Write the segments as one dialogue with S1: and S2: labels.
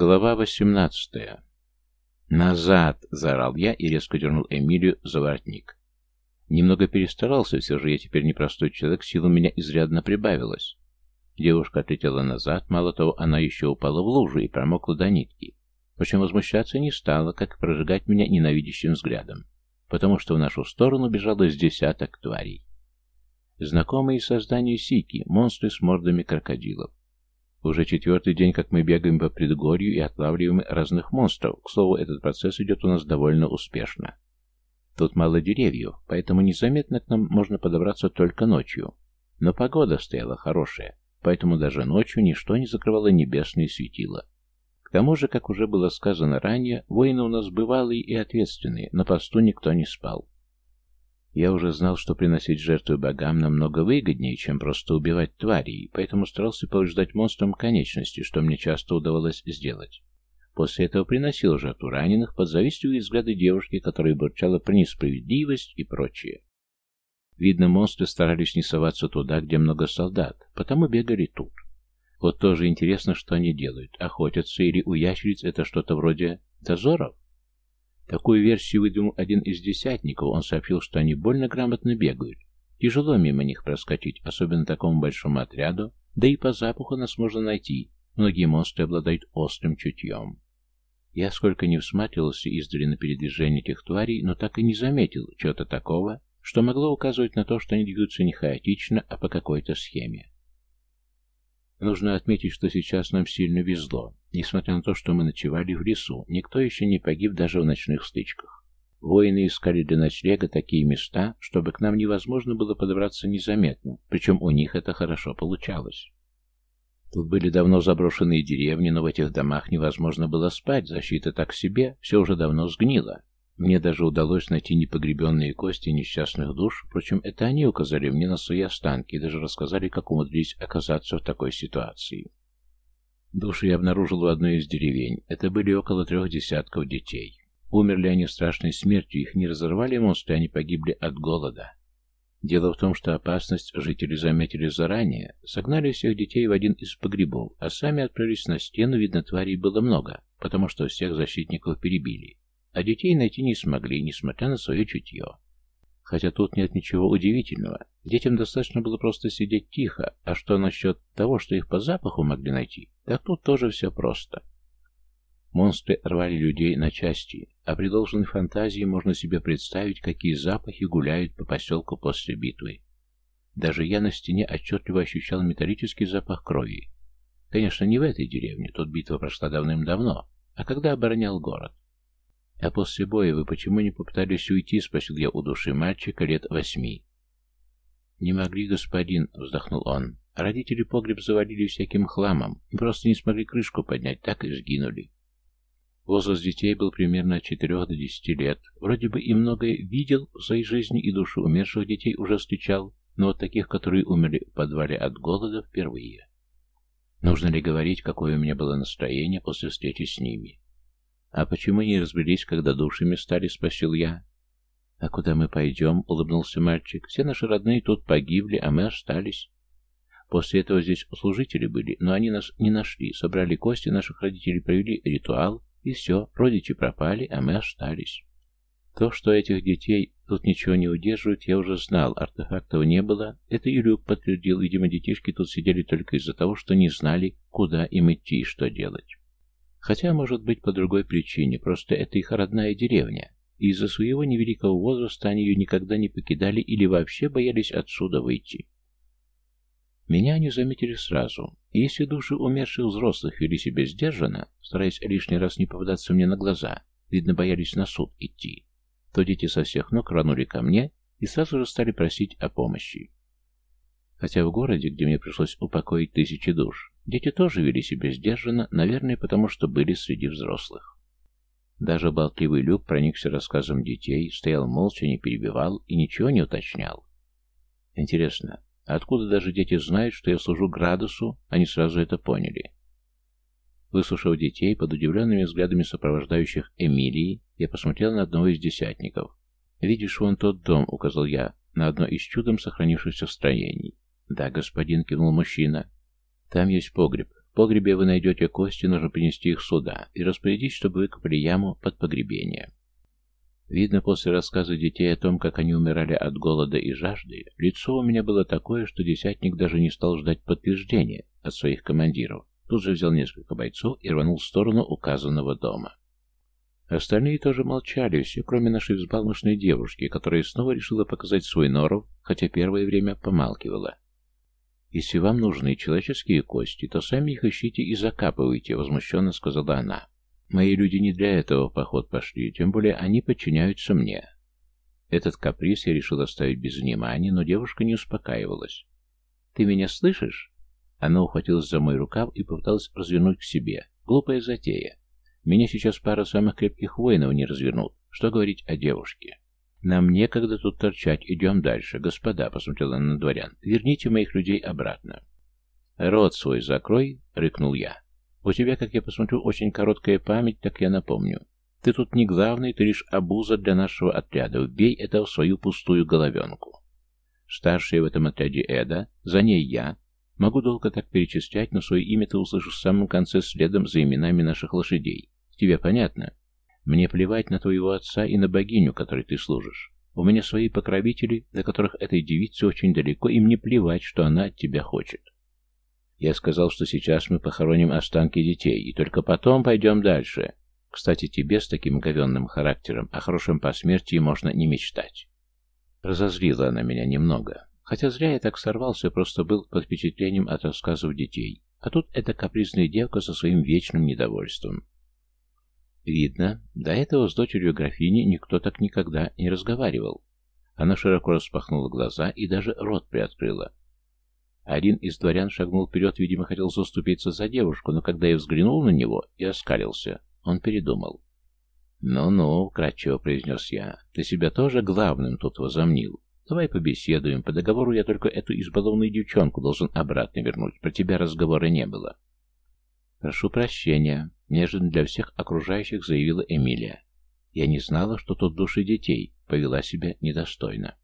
S1: Глава восемнадцатая. «Назад!» — заорал я и резко дернул Эмилию за воротник. Немного перестарался, все же я теперь непростой человек, сил у меня изрядно прибавилось. Девушка отлетела назад, мало того, она еще упала в лужу и промокла до нитки. Причем возмущаться не стала, как прожигать меня ненавидящим взглядом, потому что в нашу сторону бежало с десяток тварей. Знакомые создания Сики, монстры с мордами крокодилов. Уже четвертый день, как мы бегаем по предгорью и отлавливаем разных монстров. К слову, этот процесс идет у нас довольно успешно. Тут мало деревьев, поэтому незаметно к нам можно подобраться только ночью. Но погода стояла хорошая, поэтому даже ночью ничто не закрывало небесные светила. К тому же, как уже было сказано ранее, воины у нас бывалые и ответственные, на посту никто не спал. Я уже знал, что приносить жертвы богам намного выгоднее, чем просто убивать тварей, поэтому старался повреждать монстрам конечности, что мне часто удавалось сделать. После этого приносил жертву раненых под завистливые взгляды девушки, которая бурчала про несправедливость и прочее. Видно, монстры старались не соваться туда, где много солдат, потому бегали тут. Вот тоже интересно, что они делают. Охотятся или у ящериц это что-то вроде дозоров? Такую версию выдумал один из десятников. Он сообщил, что они больно грамотно бегают. Тяжело мимо них проскочить, особенно такому большому отряду, да и по запаху нас можно найти. Многие монстры обладают острым чутьем. Я сколько не всматривался издали на передвижение этих тварей, но так и не заметил чего-то такого, что могло указывать на то, что они двигаются не хаотично, а по какой-то схеме. Нужно отметить, что сейчас нам сильно везло. Несмотря на то, что мы ночевали в лесу, никто еще не погиб даже в ночных стычках. Воины искали для ночлега такие места, чтобы к нам невозможно было подобраться незаметно, причем у них это хорошо получалось. Тут были давно заброшенные деревни, но в этих домах невозможно было спать, защита так себе, все уже давно сгнило. Мне даже удалось найти непогребенные кости несчастных душ, впрочем, это они указали мне на свои останки и даже рассказали, как умудрились оказаться в такой ситуации. Души я обнаружил в одной из деревень. Это были около трех десятков детей. Умерли они страшной смертью, их не разорвали монстры, они погибли от голода. Дело в том, что опасность жители заметили заранее, согнали всех детей в один из погребов, а сами отправились на стену, видно, тварей было много, потому что всех защитников перебили а детей найти не смогли, несмотря на свое чутье. Хотя тут нет ничего удивительного. Детям достаточно было просто сидеть тихо, а что насчет того, что их по запаху могли найти, так тут тоже все просто. Монстры рвали людей на части, а при должной фантазии можно себе представить, какие запахи гуляют по поселку после битвы. Даже я на стене отчетливо ощущал металлический запах крови. Конечно, не в этой деревне, тут битва прошла давным-давно, а когда оборонял город. «А после боя вы почему не попытались уйти?» — спросил я у души мальчика лет восьми. «Не могли, господин», — вздохнул он. «Родители погреб завалили всяким хламом, просто не смогли крышку поднять, так и сгинули». Возраст детей был примерно от четырех до десяти лет. Вроде бы и многое видел в своей жизни, и душу умерших детей уже встречал, но вот таких, которые умерли в подвале от голода, впервые. Нужно ли говорить, какое у меня было настроение после встречи с ними? «А почему не разбились, когда душами стали?» — спросил я. «А куда мы пойдем?» — улыбнулся мальчик. «Все наши родные тут погибли, а мы остались. После этого здесь служители были, но они нас не нашли. Собрали кости наших родителей, провели ритуал, и все, родичи пропали, а мы остались. То, что этих детей тут ничего не удерживают, я уже знал, артефактов не было. Это и Люк подтвердил, видимо, детишки тут сидели только из-за того, что не знали, куда им идти и что делать. Хотя, может быть, по другой причине, просто это их родная деревня, и из-за своего невеликого возраста они ее никогда не покидали или вообще боялись отсюда выйти. Меня они заметили сразу, и если души умерших взрослых вели себя сдержанно, стараясь лишний раз не попадаться мне на глаза, видно, боялись на суд идти, то дети со всех ног рванули ко мне и сразу же стали просить о помощи. Хотя в городе, где мне пришлось упокоить тысячи душ, дети тоже вели себя сдержанно, наверное, потому что были среди взрослых. Даже болтливый Люк проникся рассказом детей, стоял молча, не перебивал и ничего не уточнял. Интересно, откуда даже дети знают, что я служу градусу, они сразу это поняли? Выслушав детей под удивленными взглядами сопровождающих Эмилии, я посмотрел на одного из десятников. «Видишь, вон тот дом», — указал я, на одно из чудом сохранившихся строений. «Да, господин», — кивнул мужчина. «Там есть погреб. В погребе вы найдете кости, нужно принести их сюда и распорядить, чтобы выкопали яму под погребение. Видно, после рассказа детей о том, как они умирали от голода и жажды, лицо у меня было такое, что десятник даже не стал ждать подтверждения от своих командиров. Тут же взял несколько бойцов и рванул в сторону указанного дома. Остальные тоже молчали, все, кроме нашей взбалмошной девушки, которая снова решила показать свой норов, хотя первое время помалкивала. «Если вам нужны человеческие кости, то сами их ищите и закапывайте», — возмущенно сказала она. «Мои люди не для этого в поход пошли, тем более они подчиняются мне». Этот каприз я решил оставить без внимания, но девушка не успокаивалась. «Ты меня слышишь?» Она ухватилась за мой рукав и попыталась развернуть к себе. Глупая затея. Меня сейчас пара самых крепких воинов не развернут. Что говорить о девушке? Нам некогда тут торчать, идем дальше. Господа, посмотрела она на дворян, верните моих людей обратно. Рот свой закрой, рыкнул я. У тебя, как я посмотрю, очень короткая память, так я напомню. Ты тут не главный, ты лишь обуза для нашего отряда. Убей это в свою пустую головенку. Старшая в этом отряде Эда, за ней я. Могу долго так перечислять, но свое имя ты услышишь в самом конце следом за именами наших лошадей. Тебе понятно? Мне плевать на твоего отца и на богиню, которой ты служишь. У меня свои покровители, до которых этой девице очень далеко, и мне плевать, что она от тебя хочет. Я сказал, что сейчас мы похороним останки детей, и только потом пойдем дальше. Кстати, тебе с таким говенным характером о хорошем посмертии можно не мечтать. Разозлила она меня немного. Хотя зря я так сорвался, просто был под впечатлением от рассказов детей. А тут эта капризная девка со своим вечным недовольством. Видно, до этого с дочерью графини никто так никогда не разговаривал. Она широко распахнула глаза и даже рот приоткрыла. Один из дворян шагнул вперед, видимо, хотел заступиться за девушку, но когда я взглянул на него и оскалился, он передумал. «Ну-ну», — кратчево произнес я, — «ты себя тоже главным тут возомнил. Давай побеседуем. По договору я только эту избалованную девчонку должен обратно вернуть. Про тебя разговора не было». «Прошу прощения», — неожиданно для всех окружающих заявила Эмилия. «Я не знала, что тут души детей», — повела себя недостойно.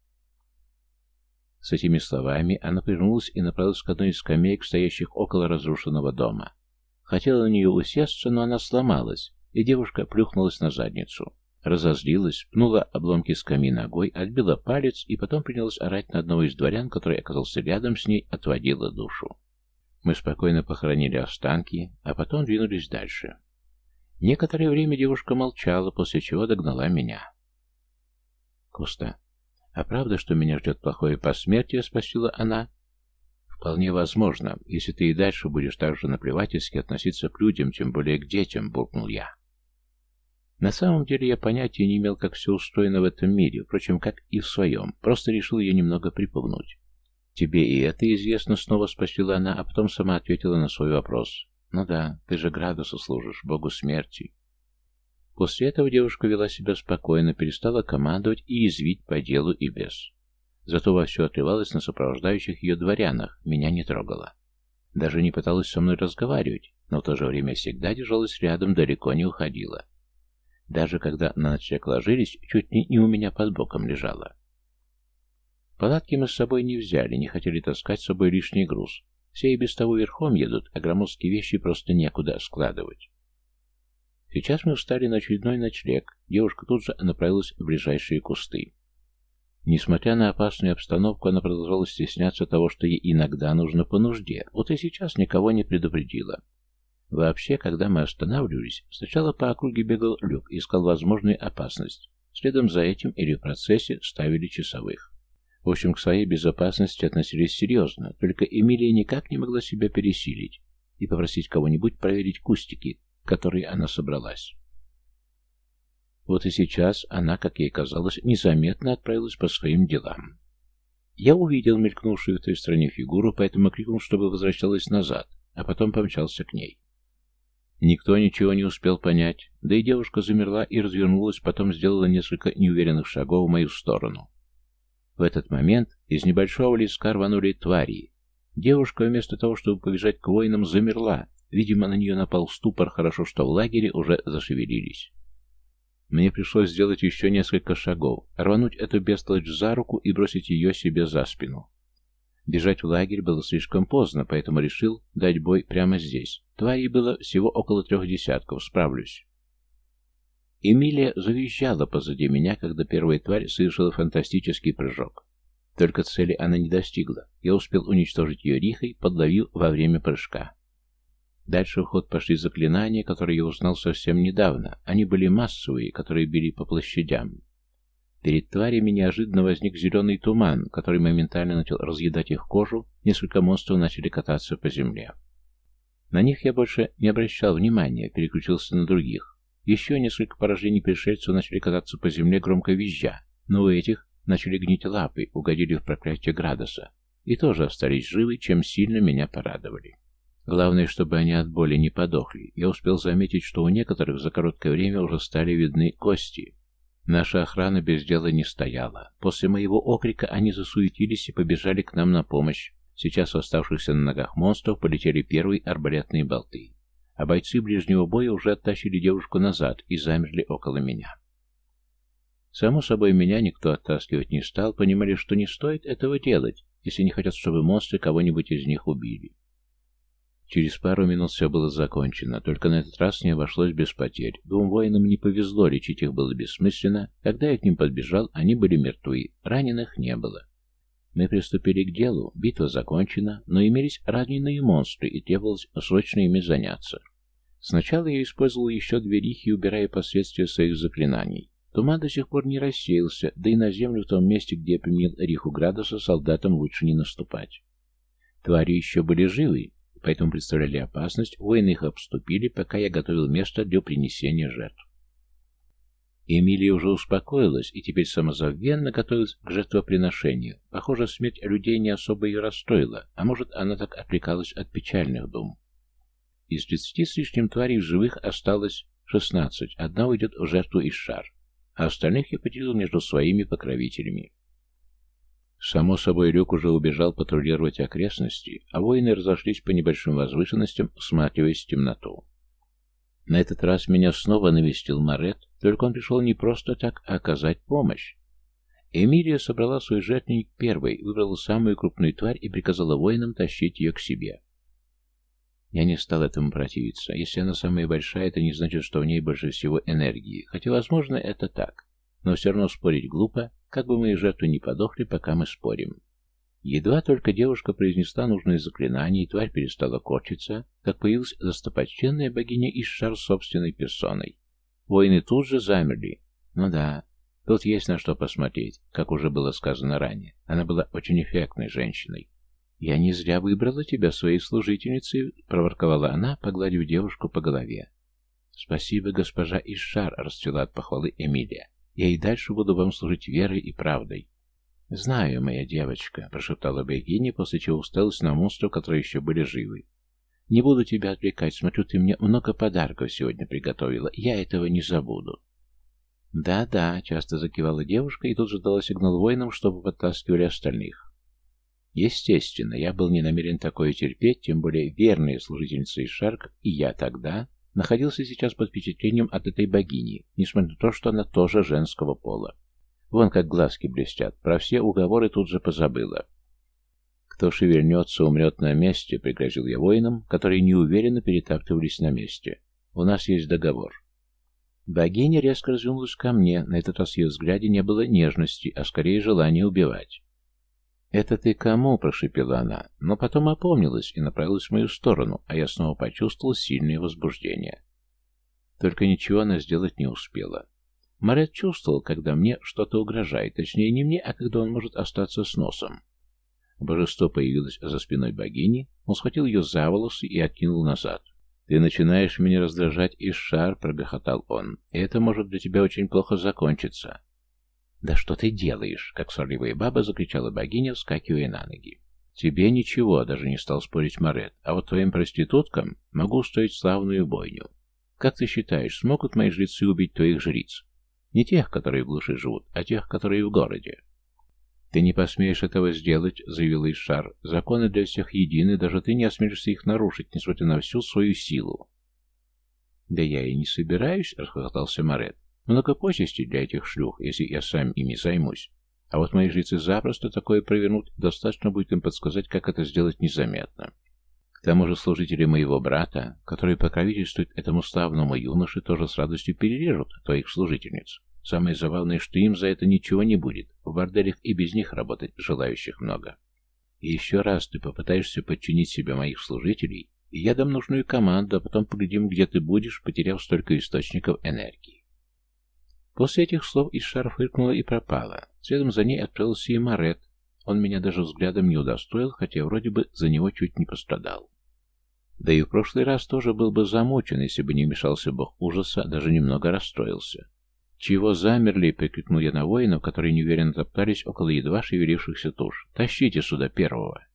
S1: С этими словами она повернулась и направилась к одной из скамеек, стоящих около разрушенного дома. Хотела на нее усесться, но она сломалась, и девушка плюхнулась на задницу. Разозлилась, пнула обломки скамьи ногой, отбила палец и потом принялась орать на одного из дворян, который оказался рядом с ней, отводила душу. Мы спокойно похоронили останки, а потом двинулись дальше. Некоторое время девушка молчала, после чего догнала меня. «Куста, а правда, что меня ждет плохое посмертие?» — спросила она. «Вполне возможно, если ты и дальше будешь так же наплевательски относиться к людям, тем более к детям», — буркнул я. На самом деле я понятия не имел, как все устроено в этом мире, впрочем, как и в своем, просто решил ее немного припугнуть. «Тебе и это известно?» — снова спросила она, а потом сама ответила на свой вопрос. «Ну да, ты же градусу служишь, богу смерти». После этого девушка вела себя спокойно, перестала командовать и извить по делу и без. Зато вовсю отрывалась на сопровождающих ее дворянах, меня не трогала. Даже не пыталась со мной разговаривать, но в то же время всегда держалась рядом, далеко не уходила. Даже когда на ночлег ложились, чуть ли не у меня под боком лежала. Палатки мы с собой не взяли, не хотели таскать с собой лишний груз. Все и без того верхом едут, а громоздкие вещи просто некуда складывать. Сейчас мы встали на очередной ночлег. Девушка тут же направилась в ближайшие кусты. Несмотря на опасную обстановку, она продолжала стесняться того, что ей иногда нужно по нужде. Вот и сейчас никого не предупредила. Вообще, когда мы останавливались, сначала по округе бегал люк искал возможную опасность. Следом за этим или в процессе ставили часовых. В общем, к своей безопасности относились серьезно, только Эмилия никак не могла себя пересилить и попросить кого-нибудь проверить кустики, которые она собралась. Вот и сейчас она, как ей казалось, незаметно отправилась по своим делам. Я увидел мелькнувшую в той стороне фигуру, поэтому крикнул, чтобы возвращалась назад, а потом помчался к ней. Никто ничего не успел понять, да и девушка замерла и развернулась, потом сделала несколько неуверенных шагов в мою сторону. В этот момент из небольшого леска рванули твари. Девушка, вместо того, чтобы побежать к воинам, замерла. Видимо, на нее напал ступор, хорошо, что в лагере уже зашевелились. Мне пришлось сделать еще несколько шагов, рвануть эту бестолочь за руку и бросить ее себе за спину. Бежать в лагерь было слишком поздно, поэтому решил дать бой прямо здесь. Тварей было всего около трех десятков, справлюсь. Эмилия завизжала позади меня, когда первая тварь совершила фантастический прыжок. Только цели она не достигла. Я успел уничтожить ее рихой, подловил во время прыжка. Дальше в ход пошли заклинания, которые я узнал совсем недавно. Они были массовые, которые били по площадям. Перед тварями неожиданно возник зеленый туман, который моментально начал разъедать их кожу, несколько монстров начали кататься по земле. На них я больше не обращал внимания, переключился на других. Еще несколько поражений пришельцев начали кататься по земле, громко визжа, но у этих начали гнить лапы, угодили в проклятие Градоса, и тоже остались живы, чем сильно меня порадовали. Главное, чтобы они от боли не подохли. Я успел заметить, что у некоторых за короткое время уже стали видны кости. Наша охрана без дела не стояла. После моего окрика они засуетились и побежали к нам на помощь. Сейчас у оставшихся на ногах монстров полетели первые арбалетные болты. А бойцы ближнего боя уже оттащили девушку назад и замерли около меня. Само собой, меня никто оттаскивать не стал, понимали, что не стоит этого делать, если не хотят, чтобы монстры кого-нибудь из них убили. Через пару минут все было закончено, только на этот раз не обошлось без потерь. Двум воинам не повезло, лечить их было бессмысленно. Когда я к ним подбежал, они были мертвы, раненых не было. Мы приступили к делу, битва закончена, но имелись раненые монстры, и требовалось срочно ими заняться. Сначала я использовал еще две рихи, убирая последствия своих заклинаний. Туман до сих пор не рассеялся, да и на землю в том месте, где я применил риху градуса, солдатам лучше не наступать. Твари еще были живы, поэтому представляли опасность, воины их обступили, пока я готовил место для принесения жертв. Эмилия уже успокоилась и теперь самозабвенно готовилась к жертвоприношению. Похоже, смерть людей не особо ее расстроила, а может, она так отвлекалась от печальных дум. Из тридцати с лишним тварей живых осталось шестнадцать, одна уйдет в жертву из шар, а остальных я поделил между своими покровителями. Само собой, Люк уже убежал патрулировать окрестности, а воины разошлись по небольшим возвышенностям, всматриваясь в темноту. На этот раз меня снова навестил Марет, только он пришел не просто так, а оказать помощь. Эмилия собрала свой жертвенник первой, выбрала самую крупную тварь и приказала воинам тащить ее к себе. Я не стал этому противиться. Если она самая большая, это не значит, что в ней больше всего энергии. Хотя, возможно, это так. Но все равно спорить глупо, как бы мои жертвы не подохли, пока мы спорим. Едва только девушка произнесла нужное заклинание, и тварь перестала корчиться, как появилась достопочтенная богиня Ишшар собственной персоной. Воины тут же замерли. Ну да, тут есть на что посмотреть, как уже было сказано ранее. Она была очень эффектной женщиной. «Я не зря выбрала тебя своей служительницей», — проворковала она, погладив девушку по голове. «Спасибо, госпожа Ишшар», — расцвела от похвалы Эмилия. Я и дальше буду вам служить верой и правдой. «Знаю, моя девочка», — прошептала богиня, после чего усталась на монстров, которые еще были живы. «Не буду тебя отвлекать. Смотрю, ты мне много подарков сегодня приготовила. Я этого не забуду». «Да-да», — часто закивала девушка и тут же дала сигнал воинам, чтобы подтаскивали остальных. Естественно, я был не намерен такое терпеть, тем более верная служительница из Шарк, и я тогда находился сейчас под впечатлением от этой богини, несмотря на то, что она тоже женского пола. Вон как глазки блестят, про все уговоры тут же позабыла. «Кто шевельнется, умрет на месте», — пригрозил я воинам, которые неуверенно перетаптывались на месте. «У нас есть договор». Богиня резко развернулась ко мне, на этот раз ее взгляде не было нежности, а скорее желания убивать. «Это ты кому?» – прошипела она, но потом опомнилась и направилась в мою сторону, а я снова почувствовал сильное возбуждение. Только ничего она сделать не успела. Марет чувствовал, когда мне что-то угрожает, точнее не мне, а когда он может остаться с носом. Божество появилось за спиной богини, он схватил ее за волосы и откинул назад. «Ты начинаешь меня раздражать, Ишар», — прогохотал он, — «и это может для тебя очень плохо закончиться. «Да что ты делаешь?» — как сорливая баба закричала богиня, вскакивая на ноги. «Тебе ничего», — даже не стал спорить Морет, «а вот твоим проституткам могу устроить славную бойню. Как ты считаешь, смогут мои жрецы убить твоих жриц? Не тех, которые в глуши живут, а тех, которые в городе». «Ты не посмеешь этого сделать», — заявил Ишар. «Законы для всех едины, даже ты не осмелишься их нарушить, несмотря на всю свою силу». «Да я и не собираюсь», — расхохотался Морет. Много почестей для этих шлюх, если я сам ими займусь. А вот мои жрецы запросто такое провернут, достаточно будет им подсказать, как это сделать незаметно. К тому же служители моего брата, которые покровительствуют этому славному юноше, тоже с радостью перережут твоих служительниц. Самое забавное, что им за это ничего не будет. В борделях и без них работать желающих много. И еще раз ты попытаешься подчинить себе моих служителей, и я дам нужную команду, а потом поглядим, где ты будешь, потеряв столько источников энергии. После этих слов Ишар фыркнула и пропала. Следом за ней отправился и Марет. Он меня даже взглядом не удостоил, хотя вроде бы за него чуть не пострадал. Да и в прошлый раз тоже был бы замучен, если бы не вмешался бог ужаса, даже немного расстроился. «Чего замерли?» — прикрикнул я на воинов, которые неуверенно топтались около едва шевелившихся туш. «Тащите сюда первого!»